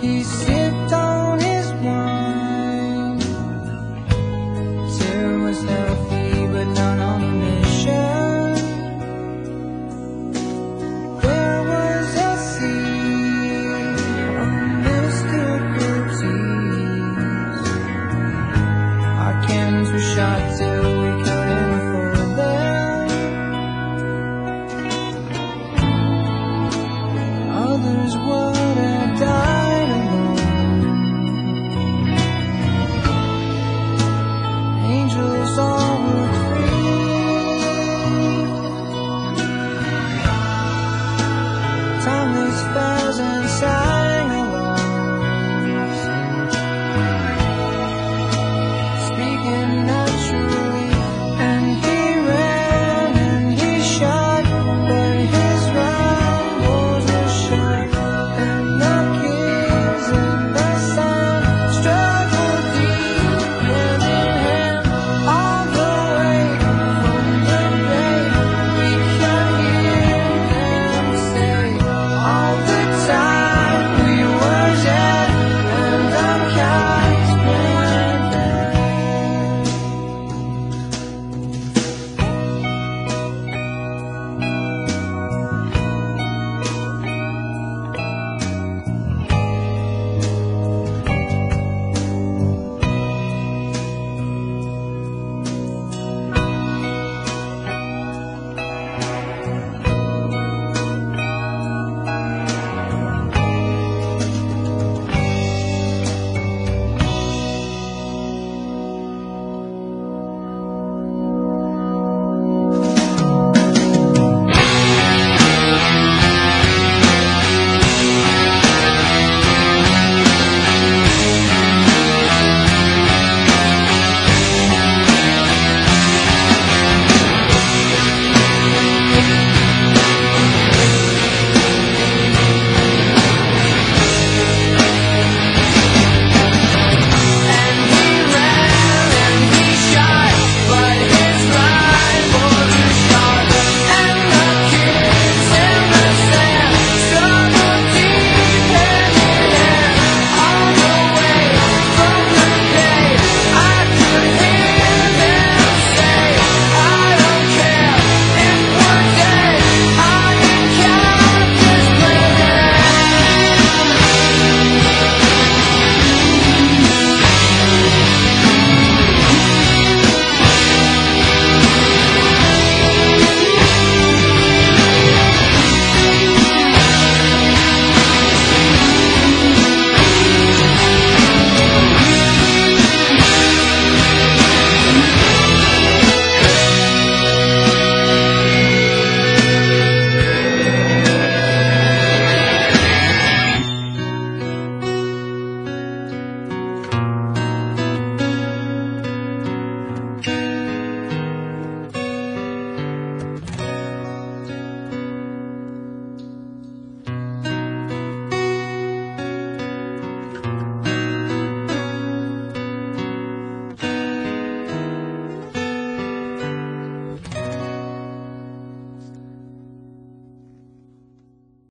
He said.